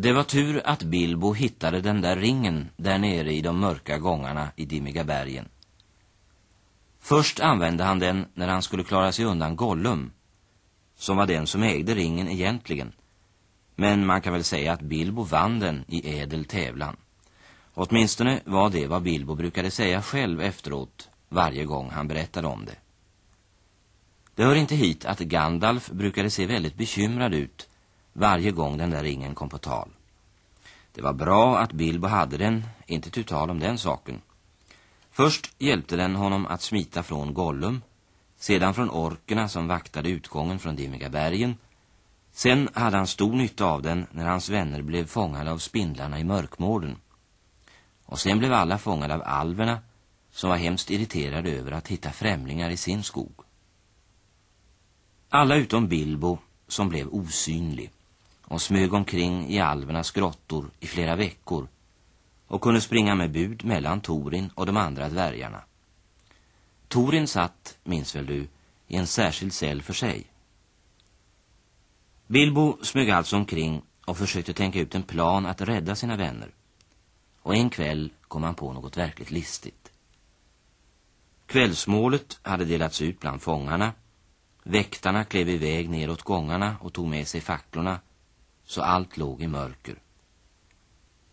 Det var tur att Bilbo hittade den där ringen där nere i de mörka gångarna i Dimmiga bergen. Först använde han den när han skulle klara sig undan Gollum, som var den som ägde ringen egentligen. Men man kan väl säga att Bilbo vann den i ädel tävlan. Åtminstone var det vad Bilbo brukade säga själv efteråt varje gång han berättade om det. Det hör inte hit att Gandalf brukade se väldigt bekymrad ut varje gång den där ringen kom på tal. Det var bra att Bilbo hade den, inte till tal om den saken. Först hjälpte den honom att smita från Gollum, sedan från orkerna som vaktade utgången från Dimmiga bergen. Sen hade han stor nytta av den när hans vänner blev fångade av spindlarna i mörkmården. Och sen blev alla fångade av alverna som var hemskt irriterade över att hitta främlingar i sin skog. Alla utom Bilbo som blev osynlig och smög omkring i alvernas grottor i flera veckor och kunde springa med bud mellan Torin och de andra dvärgarna. Torin satt, minns väl du, i en särskild cell för sig. Bilbo smög alltså omkring och försökte tänka ut en plan att rädda sina vänner. Och en kväll kom han på något verkligt listigt. Kvällsmålet hade delats ut bland fångarna. Väktarna klev iväg neråt gångarna och tog med sig facklorna så allt låg i mörker.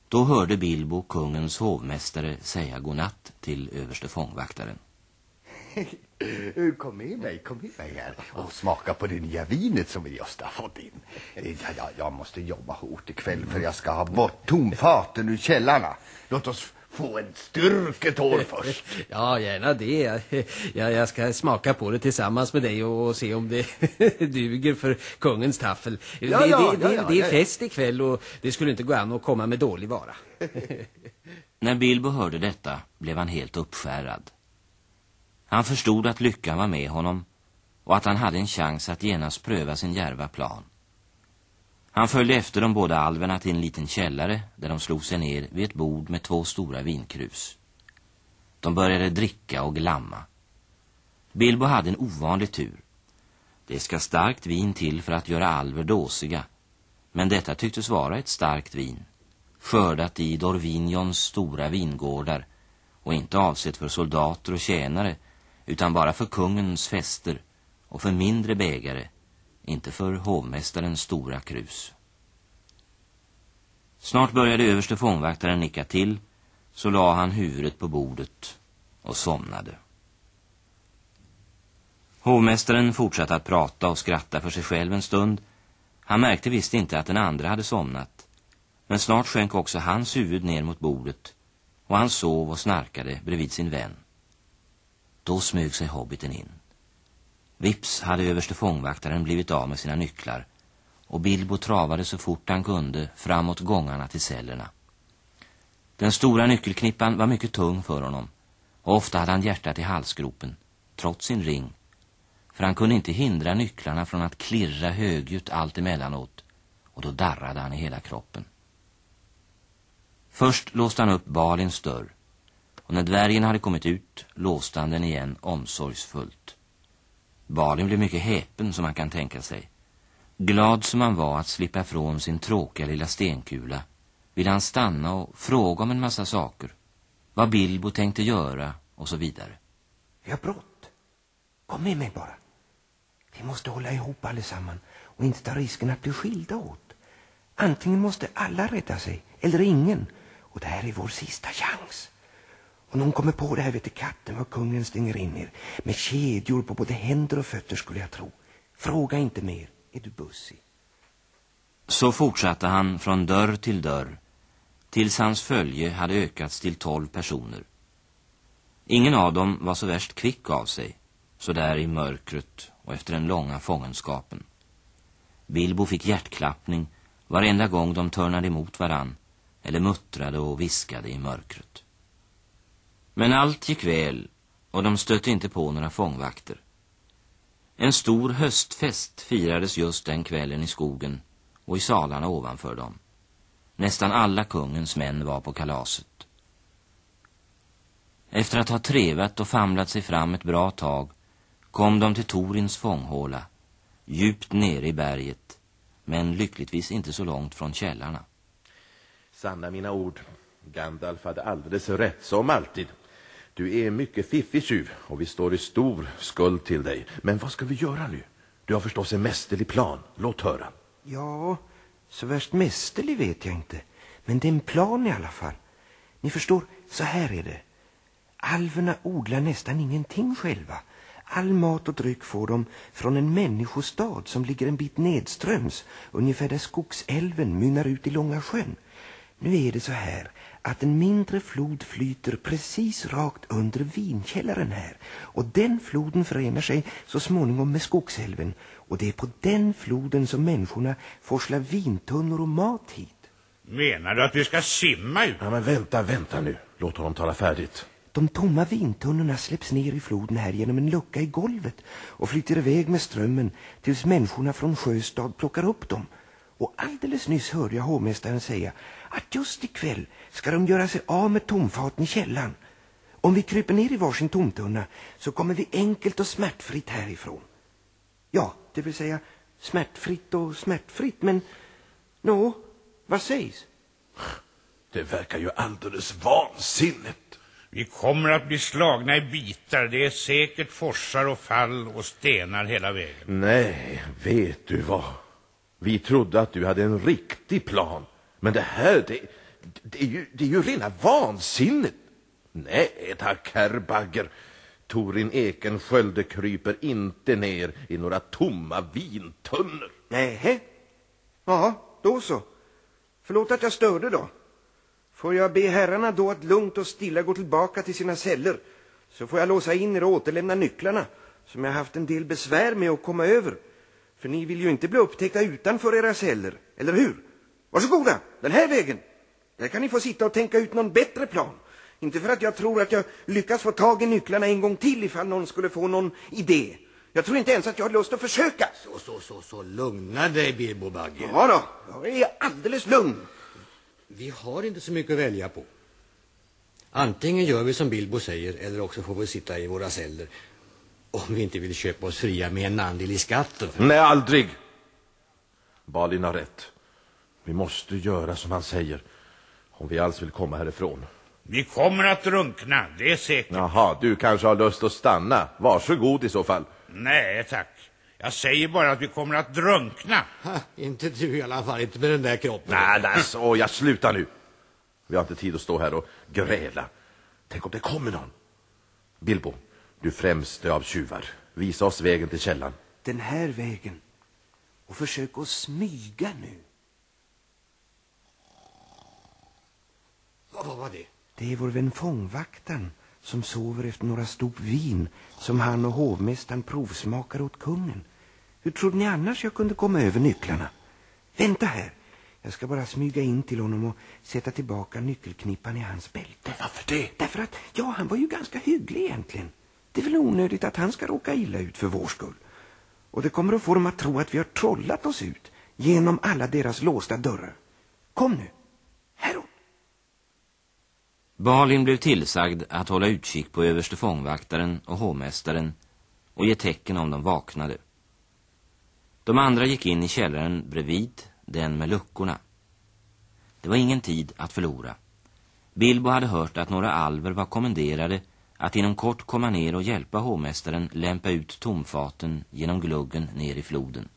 Då hörde Bilbo kungens hovmästare säga godnatt till överste fångvaktaren. kom med mig, kom med mig här och smaka på det nya vinet som vi just har fått in. Jag, jag måste jobba hårt ikväll för jag ska ha bort tomfaten ur källarna. Låt oss få en styrketår först. Ja, gärna det. Jag, jag ska smaka på det tillsammans med dig och se om det duger för kungens taffel. Ja, det, ja, det, ja, det, ja, det är fest ikväll och det skulle inte gå an att komma med dålig vara. När Bilbo hörde detta blev han helt uppskärrad. Han förstod att lyckan var med honom och att han hade en chans att genast pröva sin järva plan. Han följde efter de båda alverna till en liten källare där de slog sig ner vid ett bord med två stora vinkrus. De började dricka och glamma. Bilbo hade en ovanlig tur. Det ska starkt vin till för att göra alver dåsiga, men detta tycktes vara ett starkt vin, skördat i Dorvinions stora vingårdar och inte avsett för soldater och tjänare utan bara för kungens fester och för mindre bägare, inte för hovmästarens stora krus. Snart började överste fångvaktaren nicka till, så la han huvudet på bordet och somnade. Hovmästaren fortsatte att prata och skratta för sig själv en stund. Han märkte visst inte att den andra hade somnat. Men snart sjönk också hans huvud ner mot bordet och han sov och snarkade bredvid sin vän. Då smög sig hobbiten in. Vips hade överste fångvaktaren blivit av med sina nycklar och Bilbo travade så fort han kunde framåt gångarna till cellerna. Den stora nyckelknippan var mycket tung för honom och ofta hade han hjärtat i halsgropen, trots sin ring. För han kunde inte hindra nycklarna från att klirra högljutt allt emellanåt och då darrade han i hela kroppen. Först låste han upp Balins dörr och när dvärgen hade kommit ut låste han den igen omsorgsfullt. Balin blev mycket häpen som man kan tänka sig. Glad som han var att slippa från sin tråkiga lilla stenkula ville han stanna och fråga om en massa saker. Vad Bilbo tänkte göra och så vidare. Vi har brått. Kom med mig bara. Vi måste hålla ihop allesamman och inte ta risken att bli skilda åt. Antingen måste alla rädda sig eller ingen. Och det här är vår sista chans. Om någon kommer på det här vet du katten vad kungen stänger in er. Med kedjor på både händer och fötter skulle jag tro. Fråga inte mer. Är du bussig? Så fortsatte han från dörr till dörr tills hans följe hade ökats till tolv personer. Ingen av dem var så värst kvick av sig, så där i mörkret och efter den långa fångenskapen. Bilbo fick hjärtklappning varenda gång de törnade emot varann eller muttrade och viskade i mörkret. Men allt gick väl och de stötte inte på några fångvakter. En stor höstfest firades just den kvällen i skogen och i salarna ovanför dem. Nästan alla kungens män var på kalaset. Efter att ha trevat och famlat sig fram ett bra tag kom de till Torins fånghåla, djupt nere i berget, men lyckligtvis inte så långt från källarna. Sanna mina ord. Gandalf hade alldeles rätt, som alltid. Du är mycket fiffig tjuv och vi står i stor skuld till dig. Men vad ska vi göra nu? Du har förstås en mästerlig plan. Låt höra. Ja, så värst mästerlig vet jag inte. Men det är en plan i alla fall. Ni förstår, så här är det. Alverna odlar nästan ingenting själva. All mat och dryck får de från en människostad som ligger en bit nedströms, ungefär där skogsälven mynnar ut i Långa sjön. Nu är det så här att en mindre flod flyter precis rakt under vinkällaren här. Och den floden förenar sig så småningom med skogsälven. Och det är på den floden som människorna forslar vintunnor och mat hit. Menar du att vi ska simma ut? Ja, men vänta, vänta nu. Låt honom tala färdigt. De tomma vintunnorna släpps ner i floden här genom en lucka i golvet och flyter iväg med strömmen tills människorna från Sjöstad plockar upp dem. Och alldeles nyss hörde jag hovmästaren säga att just ikväll ska de göra sig av med tomfaten i källan. Om vi kryper ner i varsin tomtunna så kommer vi enkelt och smärtfritt härifrån. Ja, det vill säga smärtfritt och smärtfritt, men nå, vad sägs? Det verkar ju alldeles vansinnigt. Vi kommer att bli slagna i bitar. Det är säkert forsar och fall och stenar hela vägen. Nej, vet du vad? Vi trodde att du hade en riktig plan. Men det här, det, det, är, ju, det är ju rena vansinnet. Nej tack, herr Bagger. Torin Ekensköld kryper inte ner i några tomma vintunnor. Nej. Ja, då så. Förlåt att jag störde då. Får jag be herrarna då att lugnt och stilla gå tillbaka till sina celler så får jag låsa in er och återlämna nycklarna som jag haft en del besvär med att komma över. För ni vill ju inte bli upptäckta utanför era celler, eller hur? Varsågoda, den här vägen. Där kan ni få sitta och tänka ut någon bättre plan. Inte för att jag tror att jag lyckas få tag i nycklarna en gång till ifall någon skulle få någon idé. Jag tror inte ens att jag har lust att försöka. Så, så, så, så, lugna dig, Bilbo Bagge. Ja då, jag är alldeles lugn. Vi har inte så mycket att välja på. Antingen gör vi som Bilbo säger eller också får vi sitta i våra celler. Om vi inte vill köpa oss fria med en andel i skatten. Nej, aldrig. Balin har rätt. Vi måste göra som han säger. Om vi alls vill komma härifrån. Vi kommer att drunkna, det är säkert. Jaha, du kanske har lust att stanna. Varsågod i så fall. Nej, tack. Jag säger bara att vi kommer att drunkna. Ha, inte du i alla fall, inte med den där kroppen. Nej, nej, så jag slutar nu. Vi har inte tid att stå här och gräla. Tänk om det kommer någon. Bilbo, du främste av tjuvar. Visa oss vägen till källan. Den här vägen. Och försök att smyga nu. Vad var det? Det är vår vän fångvaktaren som sover efter några stop vin som han och hovmästaren provsmakar åt kungen. Hur trodde ni annars jag kunde komma över nycklarna? Vänta här. Jag ska bara smyga in till honom och sätta tillbaka nyckelknippan i hans bälte. Varför det? Därför att, ja, han var ju ganska hygglig egentligen. Det är väl onödigt att han ska råka illa ut för vår skull. Och det kommer att få dem att tro att vi har trollat oss ut genom alla deras låsta dörrar. Kom nu, häråt. Balin blev tillsagd att hålla utkik på överste fångvaktaren och hovmästaren och ge tecken om de vaknade. De andra gick in i källaren bredvid, den med luckorna. Det var ingen tid att förlora. Bilbo hade hört att några alver var kommenderade att inom kort komma ner och hjälpa hovmästaren lämpa ut tomfaten genom gluggen ner i floden.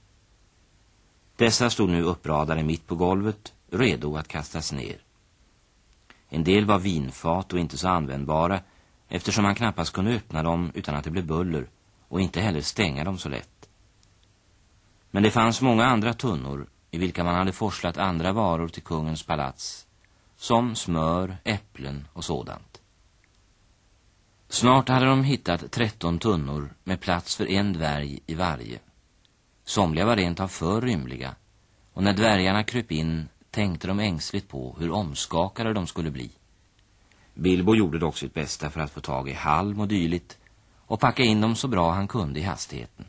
Dessa stod nu uppradade mitt på golvet, redo att kastas ner. En del var vinfat och inte så användbara eftersom man knappast kunde öppna dem utan att det blev buller och inte heller stänga dem så lätt. Men det fanns många andra tunnor i vilka man hade forslat andra varor till kungens palats som smör, äpplen och sådant. Snart hade de hittat tretton tunnor med plats för en dvärg i varje. Somliga var rent av för rymliga och när dvärgarna kröp in tänkte de ängsligt på hur omskakade de skulle bli. Bilbo gjorde dock sitt bästa för att få tag i halm och dyligt och packa in dem så bra han kunde i hastigheten.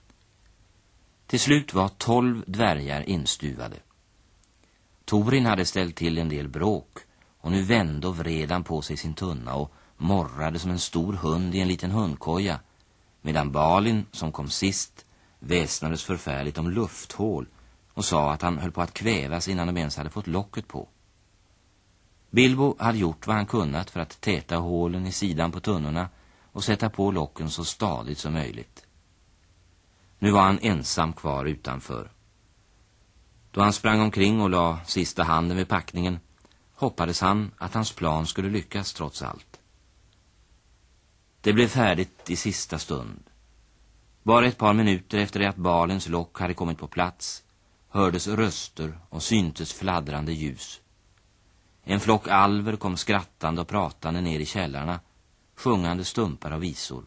Till slut var tolv dvärgar instuvade. Torin hade ställt till en del bråk och nu vände och vred han på sig sin tunna och morrade som en stor hund i en liten hundkoja medan Balin, som kom sist, väsnades förfärligt om lufthål och sa att han höll på att kvävas innan de ens hade fått locket på. Bilbo hade gjort vad han kunnat för att täta hålen i sidan på tunnorna och sätta på locken så stadigt som möjligt. Nu var han ensam kvar utanför. Då han sprang omkring och la sista handen vid packningen hoppades han att hans plan skulle lyckas trots allt. Det blev färdigt i sista stund. Bara ett par minuter efter det att balens lock hade kommit på plats hördes röster och syntes fladdrande ljus. En flock alver kom skrattande och pratande ner i källarna, sjungande stumpar av visor.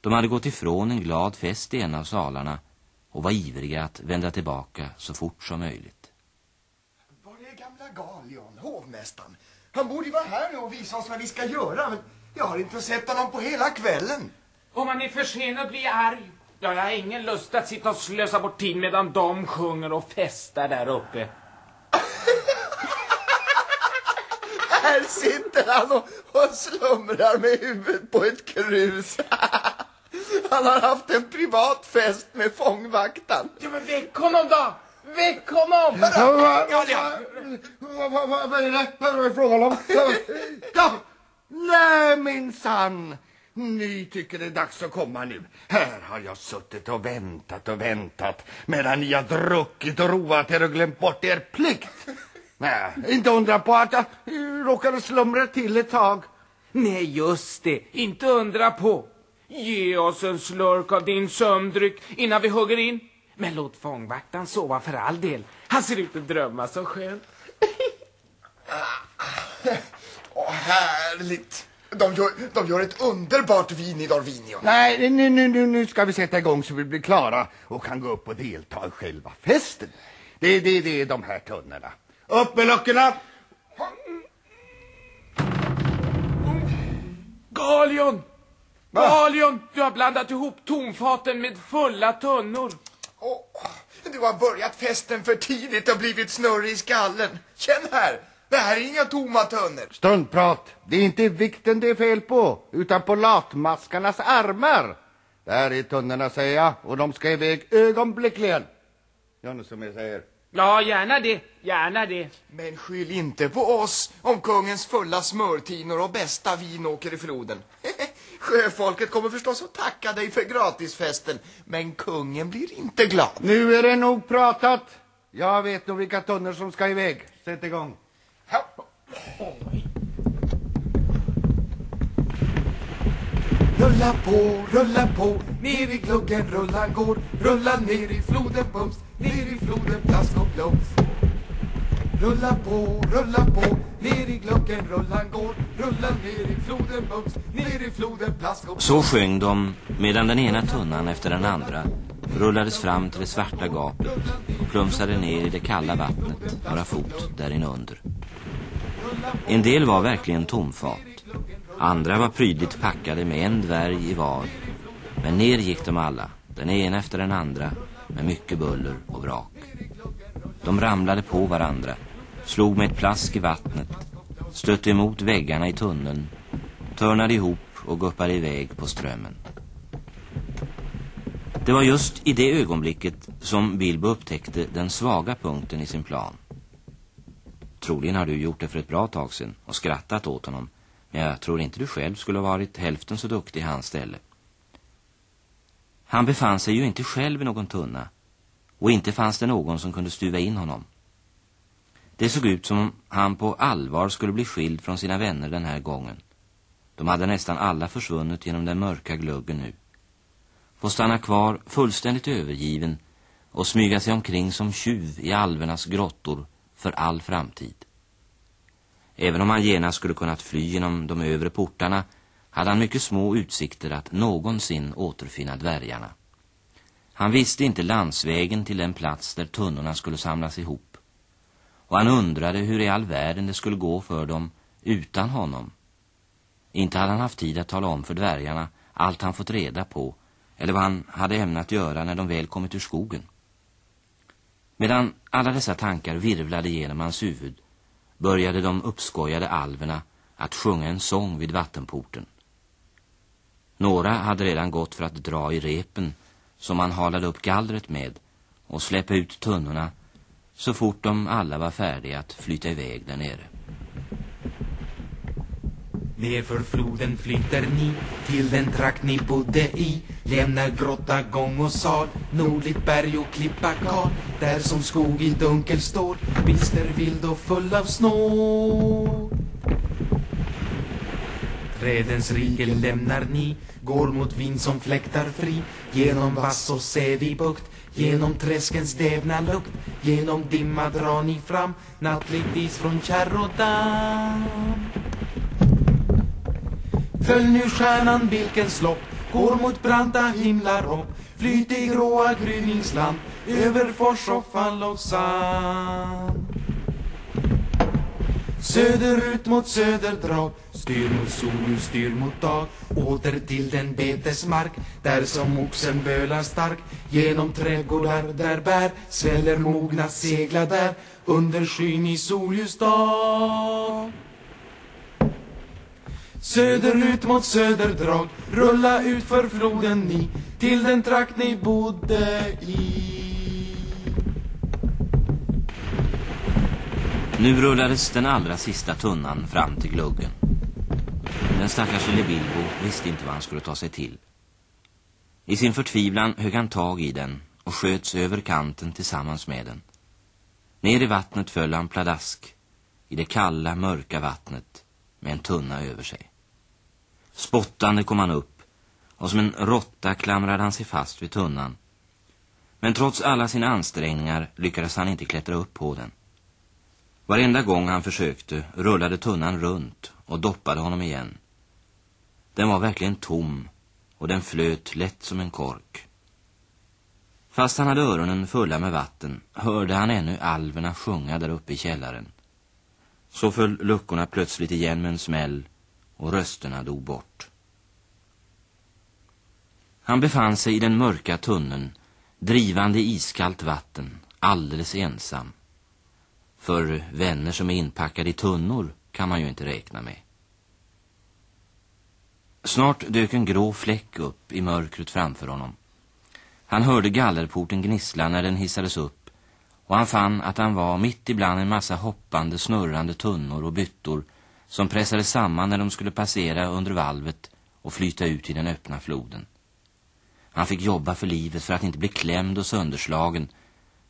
De hade gått ifrån en glad fest i en av salarna och var ivriga att vända tillbaka så fort som möjligt. Var är gamla Galion, hovmästaren? Han borde ju vara här nu och visa oss vad vi ska göra, men jag har inte sett honom på hela kvällen. Om han är försenad blir jag arg. Ja, jag har ingen lust att sitta och slösa bort tid medan de sjunger och festar där uppe. Här sitter han och, och slumrar med huvudet på ett krus. Han har haft en privat fest med fångvaktan. Ja, men väck honom då! Väck honom! Vad vad är det? Vad är det frågan om? Nej minsann. Ni tycker det är dags att komma nu. Här har jag suttit och väntat och väntat medan ni har druckit och roat er och glömt bort er plikt. Nej, inte undra på att jag råkade slumra till ett tag. Nej, just det. Inte undra på. Ge oss en slurk av din sömndryck innan vi hugger in. Men låt fångvaktaren sova för all del. Han ser ut att drömma så skönt. Åh, härligt. De gör, de gör ett underbart vin i Dorvinio. Nej, nu, nu, nu, nu ska vi sätta igång så vi blir klara och kan gå upp och delta i själva festen. Det, det, det är de här tunnorna. Upp med luckorna! Galion! Galion, du har blandat ihop tonfaten med fulla tunnor. Åh, du har börjat festen för tidigt och blivit snurrig i skallen. Känn här, det här är inga tomma tunnor. Stundprat. Det är inte vikten det är fel på, utan på latmaskarnas armar. Där är tunnorna, säger jag, och de ska iväg ögonblickligen. Gör ni som jag säger. Ja, gärna det. Gärna det. Men skyll inte på oss om kungens fulla smörtinor och bästa vin åker i floden. Sjöfolket kommer förstås att tacka dig för gratisfesten, men kungen blir inte glad. Nu är det nog pratat. Jag vet nog vilka tunnor som ska iväg. Sätt igång. Rulla på, rulla på, ner i gluggen rullan går. Rulla ner i floden bums, ner i floden plask och plums Rulla på, rulla på, ner i gluggen rullan går. Rulla ner i floden bums, ner i floden plask och Så sjöng de medan den ena tunnan efter den andra rullades fram till det svarta gapet och plumsade ner i det kalla vattnet några fot där inunder. En del var verkligen tomfat. Andra var prydligt packade med en dvärg i var. Men ner gick de alla, den ena efter den andra, med mycket buller och brak. De ramlade på varandra, slog med ett plask i vattnet, stötte emot väggarna i tunneln, törnade ihop och guppade iväg på strömmen. Det var just i det ögonblicket som Bilbo upptäckte den svaga punkten i sin plan. Troligen har du gjort det för ett bra tag sedan och skrattat åt honom. Men jag tror inte du själv skulle ha varit hälften så duktig i hans ställe. Han befann sig ju inte själv i någon tunna. Och inte fanns det någon som kunde stuva in honom. Det såg ut som om han på allvar skulle bli skild från sina vänner den här gången. De hade nästan alla försvunnit genom den mörka gluggen nu. Få stanna kvar fullständigt övergiven och smyga sig omkring som tjuv i alvernas grottor för all framtid. Även om han genast skulle kunnat fly genom de övre portarna hade han mycket små utsikter att någonsin återfinna dvärgarna. Han visste inte landsvägen till den plats där tunnorna skulle samlas ihop. Och han undrade hur i all världen det skulle gå för dem utan honom. Inte hade han haft tid att tala om för dvärgarna allt han fått reda på eller vad han hade ämnat göra när de väl kommit ur skogen. Medan alla dessa tankar virvlade genom hans huvud började de uppskojade alverna att sjunga en sång vid vattenporten. Några hade redan gått för att dra i repen som man halade upp gallret med och släppa ut tunnorna så fort de alla var färdiga att flyta iväg där nere. Nerför floden flyter ni till den trakt ni bodde i. Lämnar grotta, gång och sal Nordligt berg och klippa kal. Där som skog i dunkel står Bister, vild och full av snå. Trädens rike lämnar ni Går mot vind som fläktar fri. Genom vass och sävig bukt Genom träskens dävna lukt. Genom dimma drar ni fram Nattligt is från kärr och damm. Följ nu stjärnan vilkens lopp. Går mot branta himlar upp Flyt i gråa gryningsland. Över fors och fall och sand. Söderut mot söderdrag Styr mot sol, styr mot dag Åter till den betesmark Där som oxen bölar stark. Genom trädgårdar där bär Sväller mogna segla där. Under skyn i solljus dag. Söderut mot söderdrag Rulla ut för floden ni Till den trakt ni bodde i Nu rullades den allra sista tunnan fram till gluggen. Den stackars lille Bilbo visste inte vad han skulle ta sig till. I sin förtvivlan högg han tag i den och sköts över kanten tillsammans med den. Ner i vattnet föll han pladask, i det kalla, mörka vattnet, med en tunna över sig. Spottande kom han upp, och som en råtta klamrade han sig fast vid tunnan. Men trots alla sina ansträngningar lyckades han inte klättra upp på den. Varenda gång han försökte rullade tunnan runt och doppade honom igen. Den var verkligen tom och den flöt lätt som en kork. Fast han hade öronen fulla med vatten hörde han ännu alverna sjunga där uppe i källaren. Så föll luckorna plötsligt igen med en smäll och rösterna dog bort. Han befann sig i den mörka tunneln, drivande i iskallt vatten, alldeles ensam. För vänner som är inpackade i tunnor kan man ju inte räkna med. Snart dök en grå fläck upp i mörkret framför honom. Han hörde gallerporten gnissla när den hissades upp och han fann att han var mitt ibland en massa hoppande, snurrande tunnor och byttor som pressades samman när de skulle passera under valvet och flyta ut i den öppna floden. Han fick jobba för livet för att inte bli klämd och sönderslagen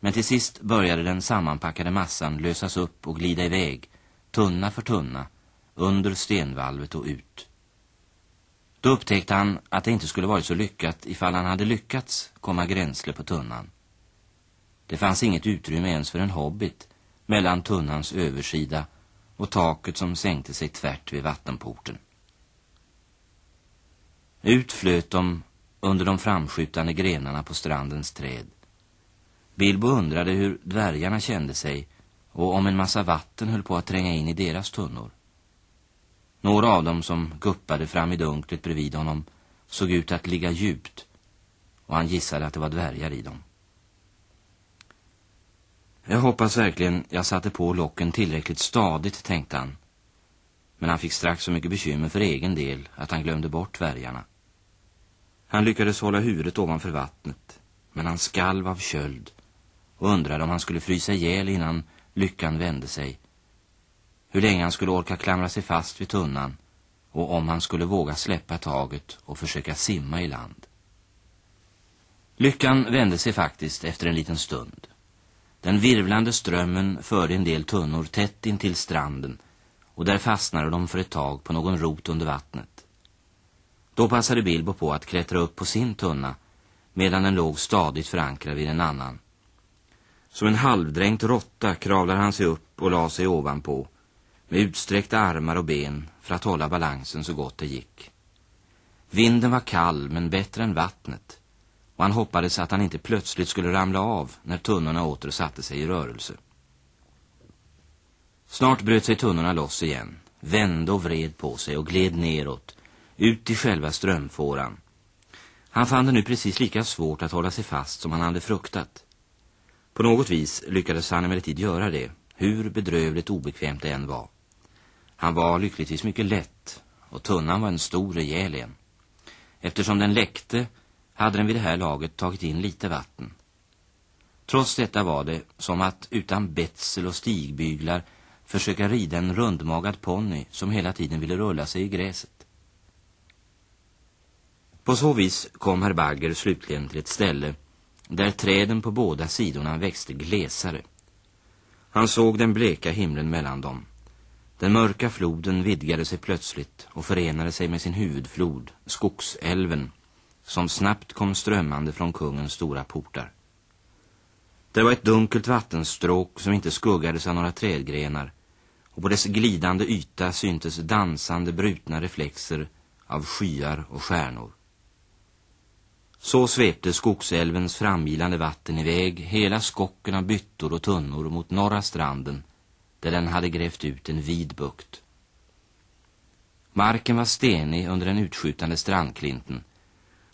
men till sist började den sammanpackade massan lösas upp och glida iväg, tunna för tunna, under stenvalvet och ut. Då upptäckte han att det inte skulle varit så lyckat ifall han hade lyckats komma gränsle på tunnan. Det fanns inget utrymme ens för en hobbit mellan tunnans översida och taket som sänkte sig tvärt vid vattenporten. Ut flöt de under de framskjutande grenarna på strandens träd. Bilbo undrade hur dvärgarna kände sig och om en massa vatten höll på att tränga in i deras tunnor. Några av dem som guppade fram i dunklet bredvid honom såg ut att ligga djupt och han gissade att det var dvärgar i dem. Jag hoppas verkligen jag satte på locken tillräckligt stadigt, tänkte han. Men han fick strax så mycket bekymmer för egen del att han glömde bort dvärgarna. Han lyckades hålla huvudet ovanför vattnet, men han skalv av köld och undrade om han skulle frysa ihjäl innan lyckan vände sig. Hur länge han skulle orka klamra sig fast vid tunnan och om han skulle våga släppa taget och försöka simma i land. Lyckan vände sig faktiskt efter en liten stund. Den virvlande strömmen förde en del tunnor tätt in till stranden och där fastnade de för ett tag på någon rot under vattnet. Då passade Bilbo på att klättra upp på sin tunna medan den låg stadigt förankrad vid en annan. Som en halvdränkt råtta kravlade han sig upp och la sig ovanpå med utsträckta armar och ben för att hålla balansen så gott det gick. Vinden var kall men bättre än vattnet och han hoppades att han inte plötsligt skulle ramla av när tunnorna åter satte sig i rörelse. Snart bröt sig tunnorna loss igen, vände och vred på sig och gled neråt, ut i själva strömfåran. Han fann det nu precis lika svårt att hålla sig fast som han hade fruktat. På något vis lyckades han emellertid göra det, hur bedrövligt obekvämt det än var. Han var lyckligtvis mycket lätt och tunnan var en stor rejäl en. Eftersom den läckte hade den vid det här laget tagit in lite vatten. Trots detta var det som att utan betsel och stigbyglar försöka rida en rundmagad ponny som hela tiden ville rulla sig i gräset. På så vis kom herr Bagger slutligen till ett ställe där träden på båda sidorna växte glesare. Han såg den bleka himlen mellan dem. Den mörka floden vidgade sig plötsligt och förenade sig med sin huvudflod, Skogsälven, som snabbt kom strömmande från kungens stora portar. Det var ett dunkelt vattenstråk som inte skuggades av några trädgrenar och på dess glidande yta syntes dansande brutna reflexer av skyar och stjärnor. Så svepte skogsälvens framgilande vatten iväg hela skocken av byttor och tunnor mot norra stranden där den hade grävt ut en vid bukt. Marken var stenig under den utskjutande strandklinten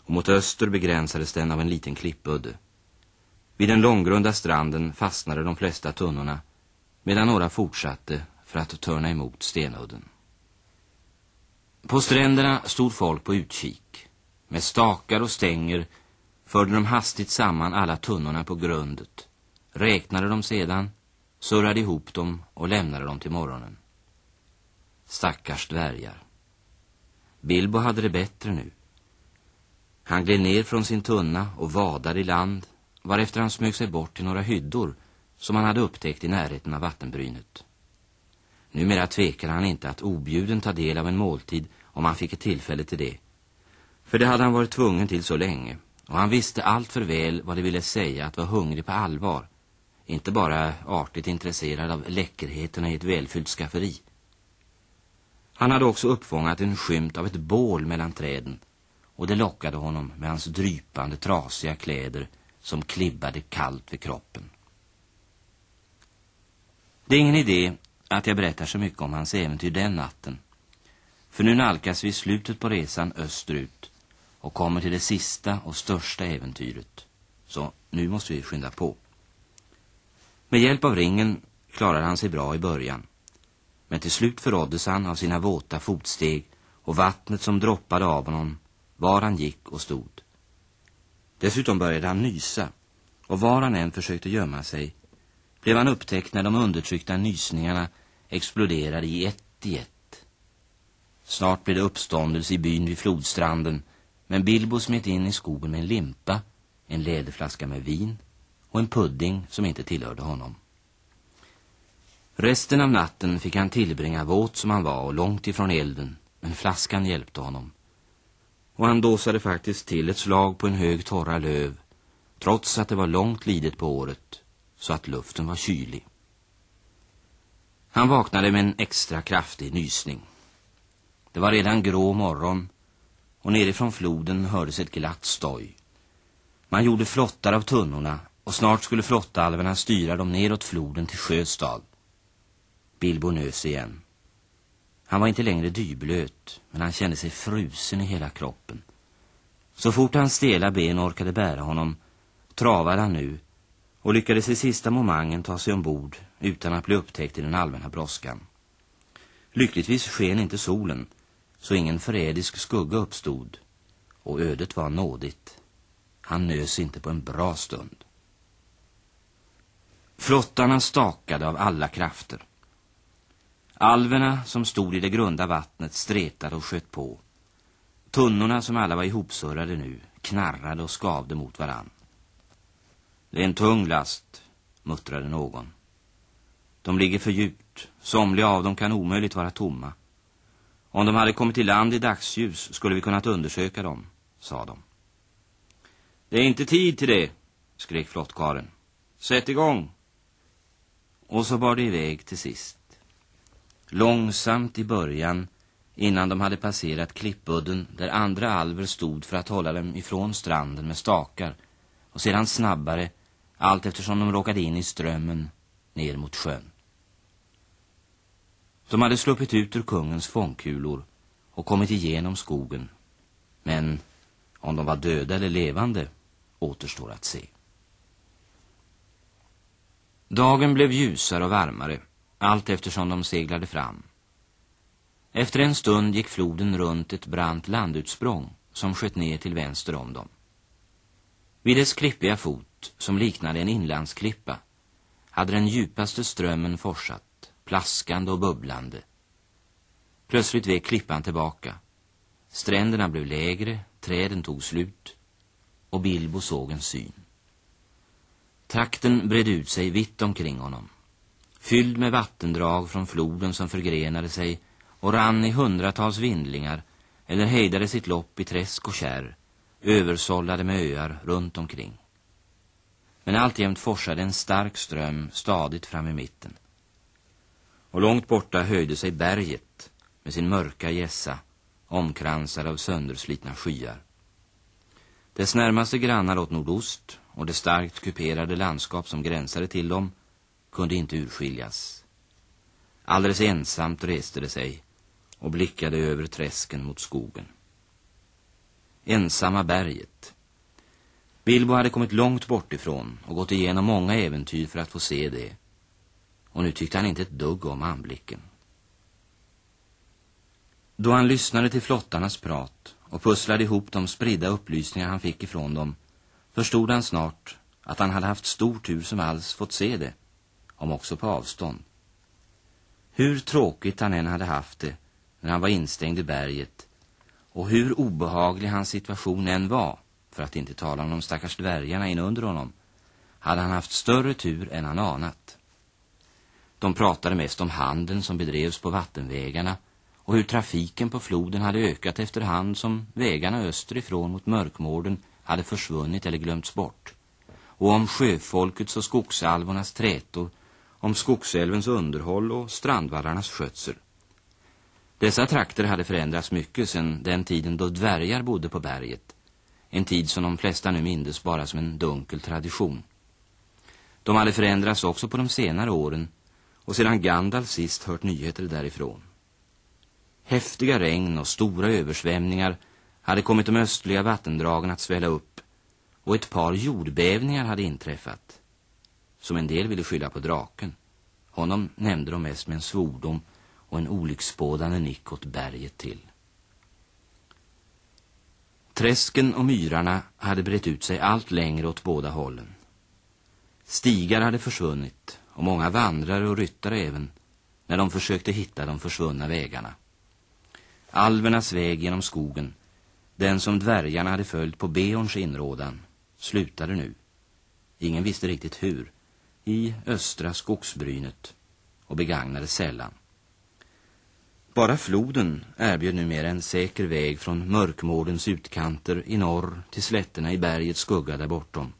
och mot öster begränsades den av en liten klippudde. Vid den långgrunda stranden fastnade de flesta tunnorna medan några fortsatte för att törna emot stenudden. På stränderna stod folk på utkik. Med stakar och stänger förde de hastigt samman alla tunnorna på grundet, räknade dem sedan, surrade ihop dem och lämnade dem till morgonen. Stackars dvärgar. Bilbo hade det bättre nu. Han gled ner från sin tunna och vadade i land, varefter han smög sig bort till några hyddor som han hade upptäckt i närheten av vattenbrynet. Numera tvekade han inte att objuden ta del av en måltid om han fick ett tillfälle till det. För det hade han varit tvungen till så länge, och han visste allt för väl vad det ville säga att vara hungrig på allvar, inte bara artigt intresserad av läckerheterna i ett välfyllt skafferi. Han hade också uppfångat en skymt av ett bål mellan träden, och det lockade honom med hans drypande, trasiga kläder som klibbade kallt vid kroppen. Det är ingen idé att jag berättar så mycket om hans äventyr den natten. För nu nalkas vi slutet på resan österut och kommer till det sista och största äventyret. Så nu måste vi skynda på. Med hjälp av ringen klarade han sig bra i början. Men till slut förråddes han av sina våta fotsteg och vattnet som droppade av honom var han gick och stod. Dessutom började han nysa och var han än försökte gömma sig blev han upptäckt när de undertryckta nysningarna exploderade i ett i ett. Snart blev det uppståndelse i byn vid flodstranden men Bilbo smet in i skogen med en limpa, en läderflaska med vin och en pudding som inte tillhörde honom. Resten av natten fick han tillbringa våt som han var och långt ifrån elden, men flaskan hjälpte honom. Och han dåsade faktiskt till ett slag på en hög torra löv, trots att det var långt lidet på året, så att luften var kylig. Han vaknade med en extra kraftig nysning. Det var redan grå morgon och nerifrån floden hördes ett glatt stoj. Man gjorde flottar av tunnorna och snart skulle flottalverna styra dem neråt floden till Sjöstad. Bilbo nös igen. Han var inte längre dyblöt, men han kände sig frusen i hela kroppen. Så fort hans stela ben orkade bära honom travade han nu och lyckades i sista momangen ta sig ombord utan att bli upptäckt i den allmänna brådskan. Lyckligtvis sken inte solen, så ingen förrädisk skugga uppstod, och ödet var nådigt. Han nös inte på en bra stund. Flottarna stakade av alla krafter. Alverna som stod i det grunda vattnet stretade och sköt på. Tunnorna som alla var ihopsurrade nu knarrade och skavde mot varann. Det är en tung last, muttrade någon. De ligger för djupt. Somliga av dem kan omöjligt vara tomma. Om de hade kommit till land i dagsljus skulle vi kunnat undersöka dem, sa de. Det är inte tid till det, skrek flottkaren. Sätt igång! Och så bar det iväg till sist. Långsamt i början, innan de hade passerat klippudden där andra alver stod för att hålla dem ifrån stranden med stakar och sedan snabbare, allt eftersom de råkade in i strömmen, ner mot sjön. De hade sluppit ut ur kungens fångkulor och kommit igenom skogen. Men om de var döda eller levande återstår att se. Dagen blev ljusare och varmare, allt eftersom de seglade fram. Efter en stund gick floden runt ett brant landutsprång som sköt ner till vänster om dem. Vid dess klippiga fot, som liknade en inlandsklippa, hade den djupaste strömmen forsat plaskande och bubblande. Plötsligt vek klippan tillbaka. Stränderna blev lägre, träden tog slut och Bilbo såg en syn. Trakten bredde ut sig vitt omkring honom. Fylld med vattendrag från floden som förgrenade sig och rann i hundratals vindlingar eller hejdade sitt lopp i träsk och kärr, översållade med öar runt omkring. Men alltjämt forsade en stark ström stadigt fram i mitten. Och långt borta höjde sig berget med sin mörka gässa, omkransad av sönderslitna skyar. Dess närmaste grannar åt nordost och det starkt kuperade landskap som gränsade till dem kunde inte urskiljas. Alldeles ensamt reste det sig och blickade över träsken mot skogen. Ensamma berget. Bilbo hade kommit långt bort ifrån och gått igenom många äventyr för att få se det. Och nu tyckte han inte ett dugg om anblicken. Då han lyssnade till flottarnas prat och pusslade ihop de spridda upplysningar han fick ifrån dem förstod han snart att han hade haft stor tur som alls fått se det, om också på avstånd. Hur tråkigt han än hade haft det när han var instängd i berget och hur obehaglig hans situation än var, för att inte tala om de stackars dvärgarna inunder honom, hade han haft större tur än han anat. De pratade mest om handeln som bedrevs på vattenvägarna och hur trafiken på floden hade ökat efterhand som vägarna österifrån mot Mörkmården hade försvunnit eller glömts bort. Och om sjöfolkets och skogsalvornas trätor, om skogsälvens underhåll och strandvallarnas skötsel. Dessa trakter hade förändrats mycket sedan den tiden då dvärgar bodde på berget. En tid som de flesta nu mindes bara som en dunkel tradition. De hade förändrats också på de senare åren och sedan Gandalf sist hört nyheter därifrån. Häftiga regn och stora översvämningar hade kommit de östliga vattendragen att svälla upp och ett par jordbävningar hade inträffat. Som en del ville skylla på draken. Honom nämnde de mest med en svordom och en olycksbådande nick åt berget till. Träsken och myrarna hade brett ut sig allt längre åt båda hållen. Stigar hade försvunnit och många vandrare och ryttare även när de försökte hitta de försvunna vägarna. Alvernas väg genom skogen, den som dvärgarna hade följt på Beorns inrådan, slutade nu. Ingen visste riktigt hur, i östra skogsbrynet och begagnade sällan. Bara floden erbjöd numera en säker väg från mörkmårdens utkanter i norr till slätterna i bergets skugga där bortom.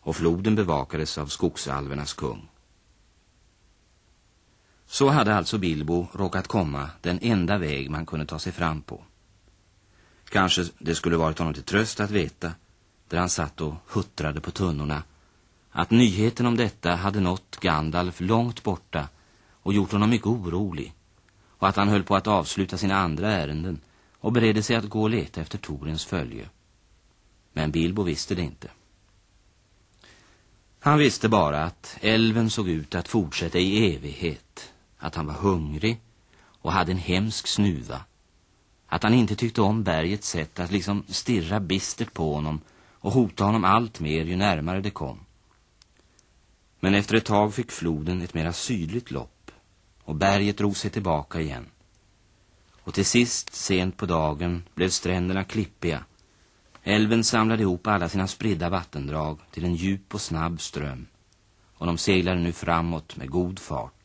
Och floden bevakades av skogsalvernas kung. Så hade alltså Bilbo råkat komma den enda väg man kunde ta sig fram på. Kanske det skulle varit honom till tröst att veta, där han satt och huttrade på tunnorna, att nyheten om detta hade nått Gandalf långt borta och gjort honom mycket orolig och att han höll på att avsluta sina andra ärenden och beredde sig att gå och leta efter Torens följe. Men Bilbo visste det inte. Han visste bara att älven såg ut att fortsätta i evighet, att han var hungrig och hade en hemsk snuva, att han inte tyckte om bergets sätt att liksom stirra bistert på honom och hota honom allt mer ju närmare det kom. Men efter ett tag fick floden ett mera sydligt lopp och berget drog sig tillbaka igen. Och till sist, sent på dagen, blev stränderna klippiga. Älven samlade ihop alla sina spridda vattendrag till en djup och snabb ström och de seglade nu framåt med god fart.